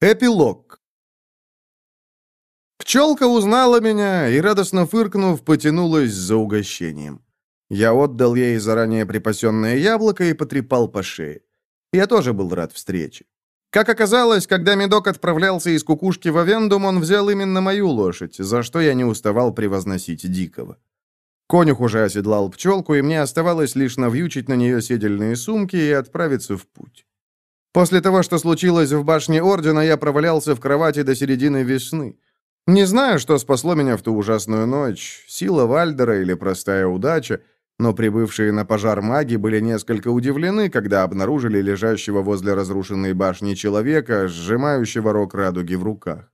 Эпилог. Пчелка узнала меня и, радостно фыркнув, потянулась за угощением. Я отдал ей заранее припасенное яблоко и потрепал по шее. Я тоже был рад встрече. Как оказалось, когда Медок отправлялся из кукушки в Авендум, он взял именно мою лошадь, за что я не уставал превозносить Дикого. Конюх уже оседлал пчелку, и мне оставалось лишь навьючить на нее седельные сумки и отправиться в путь. После того, что случилось в башне Ордена, я провалялся в кровати до середины весны. Не знаю, что спасло меня в ту ужасную ночь, сила Вальдера или простая удача, но прибывшие на пожар маги были несколько удивлены, когда обнаружили лежащего возле разрушенной башни человека, сжимающего рог радуги в руках.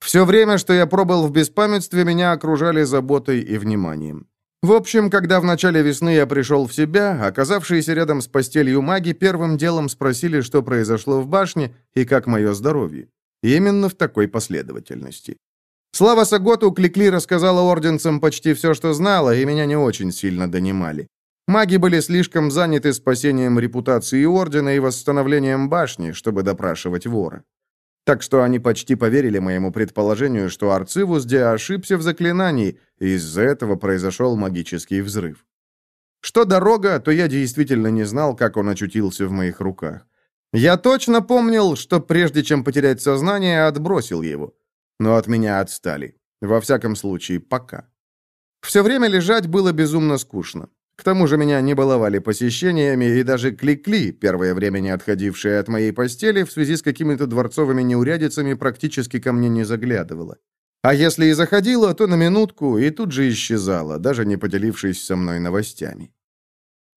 Все время, что я пробыл в беспамятстве, меня окружали заботой и вниманием. В общем, когда в начале весны я пришел в себя, оказавшиеся рядом с постелью маги первым делом спросили, что произошло в башне и как мое здоровье. Именно в такой последовательности. Слава Саготу Кликли рассказала орденцам почти все, что знала, и меня не очень сильно донимали. Маги были слишком заняты спасением репутации Ордена и восстановлением башни, чтобы допрашивать вора. Так что они почти поверили моему предположению, что Арцивус Де ошибся в заклинании, и из-за этого произошел магический взрыв. Что дорога, то я действительно не знал, как он очутился в моих руках. Я точно помнил, что прежде чем потерять сознание, отбросил его. Но от меня отстали. Во всяком случае, пока. Все время лежать было безумно скучно. К тому же меня не баловали посещениями, и даже Кликли, первое время не отходившая от моей постели, в связи с какими-то дворцовыми неурядицами практически ко мне не заглядывала. А если и заходила, то на минутку, и тут же исчезала, даже не поделившись со мной новостями.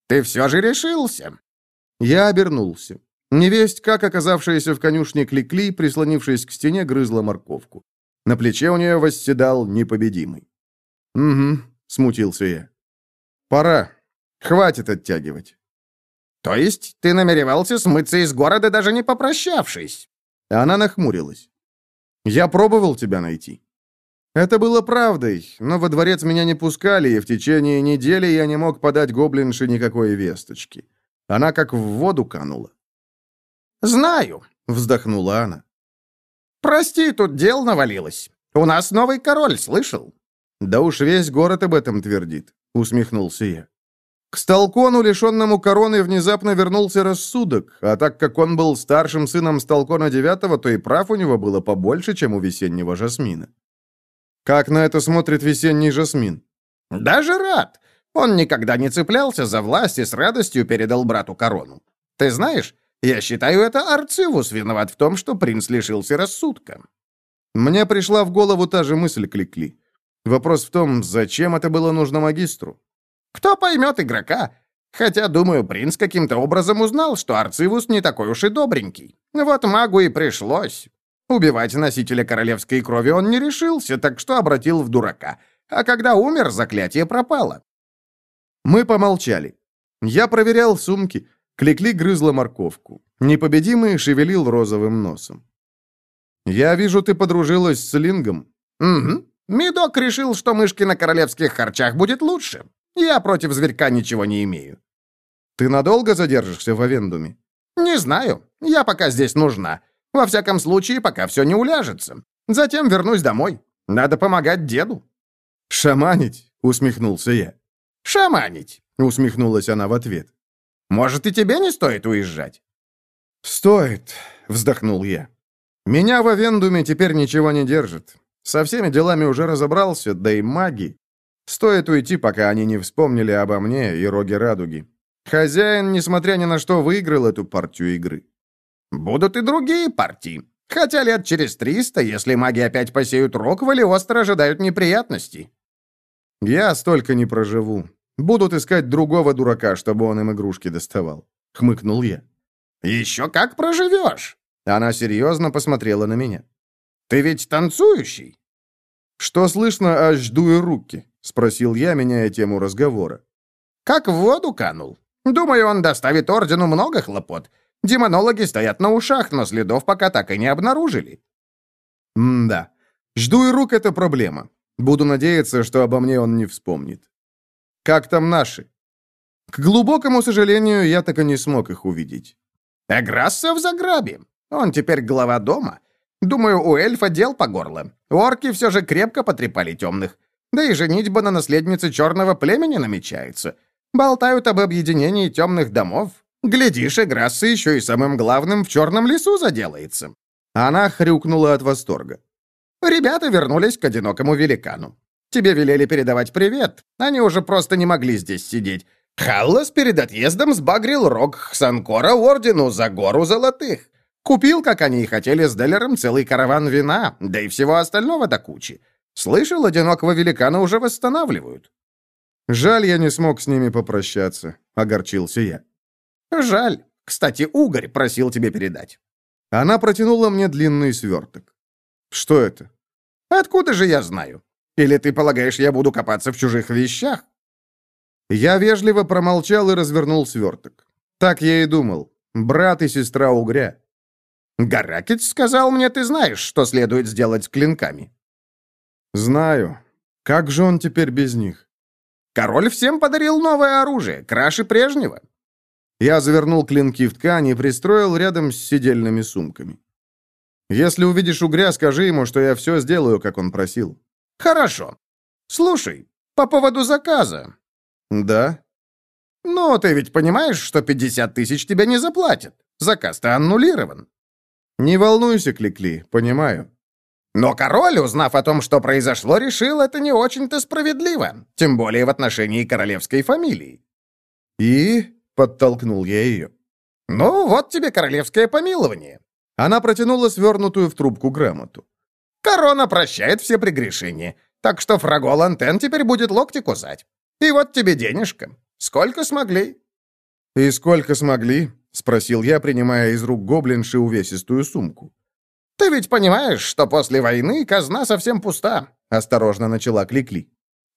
«Ты все же решился?» Я обернулся. Невесть, как оказавшаяся в конюшне Кликли, прислонившись к стене, грызла морковку. На плече у нее восседал непобедимый. «Угу», — смутился я. «Пора. Хватит оттягивать». «То есть ты намеревался смыться из города, даже не попрощавшись?» Она нахмурилась. «Я пробовал тебя найти». Это было правдой, но во дворец меня не пускали, и в течение недели я не мог подать гоблинше никакой весточки. Она как в воду канула. «Знаю», — вздохнула она. «Прости, тут дел навалилось. У нас новый король, слышал?» «Да уж весь город об этом твердит усмехнулся я. К Сталкону, лишенному короны, внезапно вернулся рассудок, а так как он был старшим сыном Сталкона Девятого, то и прав у него было побольше, чем у весеннего Жасмина. Как на это смотрит весенний Жасмин? Даже рад. Он никогда не цеплялся за власть и с радостью передал брату корону. Ты знаешь, я считаю, это Арцивус виноват в том, что принц лишился рассудка. Мне пришла в голову та же мысль, Кликли. Вопрос в том, зачем это было нужно магистру? Кто поймет игрока? Хотя, думаю, принц каким-то образом узнал, что Арцивус не такой уж и добренький. Вот магу и пришлось. Убивать носителя королевской крови он не решился, так что обратил в дурака. А когда умер, заклятие пропало. Мы помолчали. Я проверял сумки. Кликли грызла морковку. Непобедимый шевелил розовым носом. «Я вижу, ты подружилась с Лингом». «Угу. Медок решил, что мышки на королевских харчах будет лучше. Я против зверька ничего не имею». «Ты надолго задержишься в Авендуме?» «Не знаю. Я пока здесь нужна. Во всяком случае, пока все не уляжется. Затем вернусь домой. Надо помогать деду». «Шаманить?» — усмехнулся я. «Шаманить!» — усмехнулась она в ответ. «Может, и тебе не стоит уезжать?» «Стоит», — вздохнул я. «Меня в Авендуме теперь ничего не держит. Со всеми делами уже разобрался, да и маги. Стоит уйти, пока они не вспомнили обо мне и Роге Радуги. Хозяин, несмотря ни на что, выиграл эту партию игры. Будут и другие партии. Хотя лет через триста, если маги опять посеют рог, Валиостро ожидают неприятностей. Я столько не проживу. Будут искать другого дурака, чтобы он им игрушки доставал. Хмыкнул я. Еще как проживешь? Она серьезно посмотрела на меня. Ты ведь танцующий?» «Что слышно о жду и руки?» — спросил я, меняя тему разговора. «Как в воду канул. Думаю, он доставит ордену много хлопот. Демонологи стоят на ушах, но следов пока так и не обнаружили». «М-да. Жду и рук — это проблема. Буду надеяться, что обо мне он не вспомнит. Как там наши?» К глубокому сожалению, я так и не смог их увидеть. «Эграсса в Заграбе. Он теперь глава дома. Думаю, у эльфа дел по горло. Орки все же крепко потрепали темных. Да и женитьба на наследнице черного племени намечается. Болтают об объединении темных домов. Глядишь, Играсса еще и самым главным в черном лесу заделается». Она хрюкнула от восторга. «Ребята вернулись к одинокому великану. Тебе велели передавать привет. Они уже просто не могли здесь сидеть. Халлас перед отъездом сбагрил рог Хсанкора ордену за гору золотых. Купил, как они и хотели, с Деллером целый караван вина, да и всего остального до кучи. Слышал, одинокого великана уже восстанавливают». «Жаль, я не смог с ними попрощаться», — огорчился я. «Жаль. Кстати, Угорь просил тебе передать». Она протянула мне длинный сверток. «Что это?» «Откуда же я знаю? Или ты полагаешь, я буду копаться в чужих вещах?» Я вежливо промолчал и развернул сверток. Так я и думал. Брат и сестра Угря. «Гаракец сказал мне, ты знаешь, что следует сделать с клинками». «Знаю. Как же он теперь без них?» «Король всем подарил новое оружие, краше прежнего». Я завернул клинки в ткань и пристроил рядом с сидельными сумками. «Если увидишь угря, скажи ему, что я все сделаю, как он просил». «Хорошо. Слушай, по поводу заказа». «Да?» «Ну, ты ведь понимаешь, что 50 тысяч тебя не заплатят. Заказ-то аннулирован». «Не волнуйся, Кликли, понимаю». Но король, узнав о том, что произошло, решил, это не очень-то справедливо, тем более в отношении королевской фамилии. «И?» — подтолкнул я ее. «Ну, вот тебе королевское помилование». Она протянула свернутую в трубку грамоту. «Корона прощает все прегрешения, так что фрагол антен теперь будет локти кусать. И вот тебе денежка. Сколько смогли?» «И сколько смогли?» — спросил я, принимая из рук гоблинши увесистую сумку. «Ты ведь понимаешь, что после войны казна совсем пуста», — осторожно начала Кликли.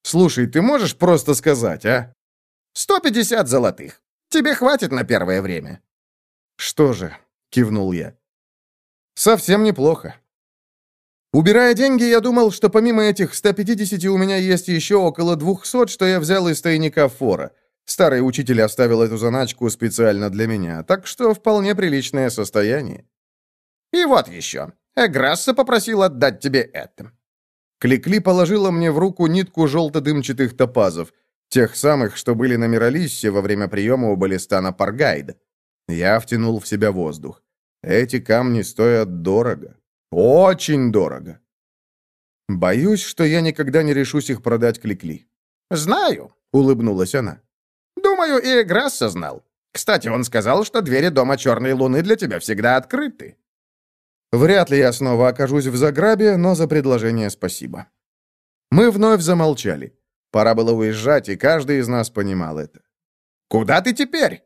«Слушай, ты можешь просто сказать, а?» «Сто пятьдесят золотых. Тебе хватит на первое время». «Что же?» — кивнул я. «Совсем неплохо. Убирая деньги, я думал, что помимо этих 150 у меня есть еще около 200, что я взял из тайника фора. Старый учитель оставил эту заначку специально для меня, так что вполне приличное состояние. И вот еще. Эграсса попросил отдать тебе это. Кликли положила мне в руку нитку желто-дымчатых топазов, тех самых, что были на Миралиссе во время приема у Балистана Паргайда. Я втянул в себя воздух. Эти камни стоят дорого. Очень дорого. Боюсь, что я никогда не решусь их продать Кликли. Знаю, улыбнулась она. Думаю, и Эграсса знал. Кстати, он сказал, что двери дома Черной Луны для тебя всегда открыты. Вряд ли я снова окажусь в Заграбе, но за предложение спасибо. Мы вновь замолчали. Пора было уезжать, и каждый из нас понимал это. «Куда ты теперь?»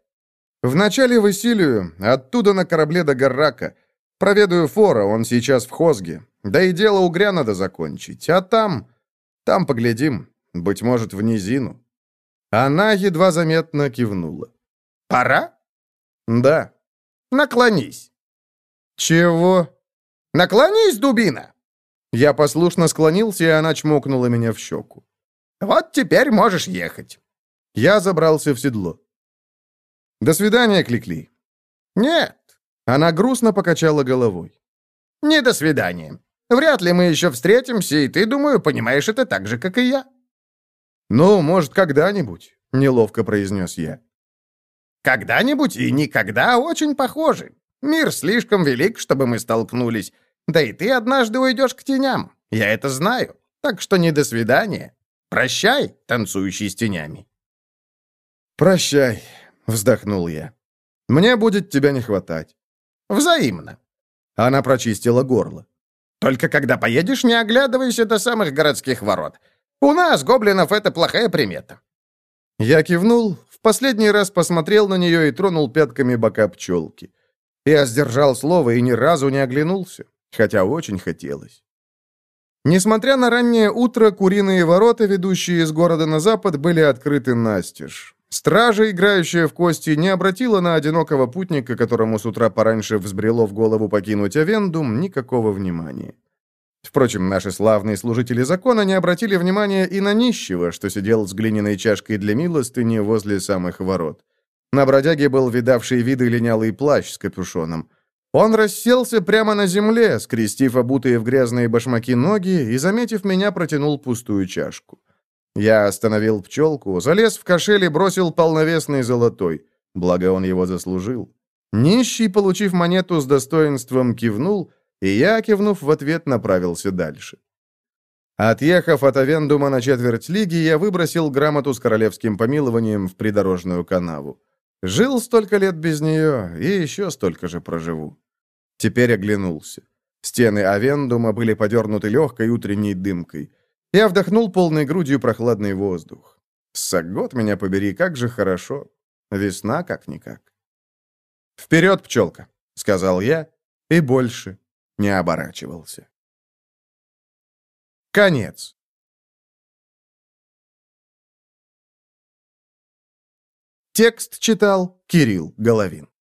«Вначале в Исилию, оттуда на корабле до Гаррака. Проведаю Фора, он сейчас в Хозге. Да и дело угря надо закончить. А там... Там поглядим. Быть может, в низину». Она едва заметно кивнула. «Пора?» «Да». «Наклонись». «Чего?» «Наклонись, дубина!» Я послушно склонился, и она чмокнула меня в щеку. «Вот теперь можешь ехать». Я забрался в седло. «До свидания, Кликли». «Нет, она грустно покачала головой. «Не до свидания. Вряд ли мы еще встретимся, и ты, думаю, понимаешь это так же, как и я». «Ну, может, когда-нибудь», — неловко произнес я. «Когда-нибудь и никогда очень похожи. Мир слишком велик, чтобы мы столкнулись. Да и ты однажды уйдешь к теням. Я это знаю. Так что не до свидания. Прощай, танцующий с тенями». «Прощай», — вздохнул я. «Мне будет тебя не хватать». Взаимно. Она прочистила горло. Только когда поедешь, не оглядывайся до самых городских ворот. У нас, гоблинов, это плохая примета. Я кивнул, в последний раз посмотрел на нее и тронул пятками бока пчелки. Я сдержал слово и ни разу не оглянулся, хотя очень хотелось. Несмотря на раннее утро, куриные ворота, ведущие из города на запад, были открыты настежь. Стража, играющая в кости, не обратила на одинокого путника, которому с утра пораньше взбрело в голову покинуть Авендум, никакого внимания. Впрочем, наши славные служители закона не обратили внимания и на нищего, что сидел с глиняной чашкой для милостыни возле самых ворот. На бродяге был видавший виды линялый плащ с капюшоном. Он расселся прямо на земле, скрестив обутые в грязные башмаки ноги и, заметив меня, протянул пустую чашку. Я остановил пчелку, залез в кошель и бросил полновесный золотой, благо он его заслужил. Нищий, получив монету с достоинством, кивнул, и я, кивнув в ответ, направился дальше. Отъехав от Авендума на четверть лиги, я выбросил грамоту с королевским помилованием в придорожную канаву. Жил столько лет без нее, и еще столько же проживу. Теперь оглянулся. Стены Авендума были подернуты легкой утренней дымкой. Я вдохнул полной грудью прохладный воздух. Сагот меня побери, как же хорошо. Весна как-никак. «Вперед, пчелка!» — сказал я, и больше не оборачивался. Конец. Текст читал Кирилл Головин.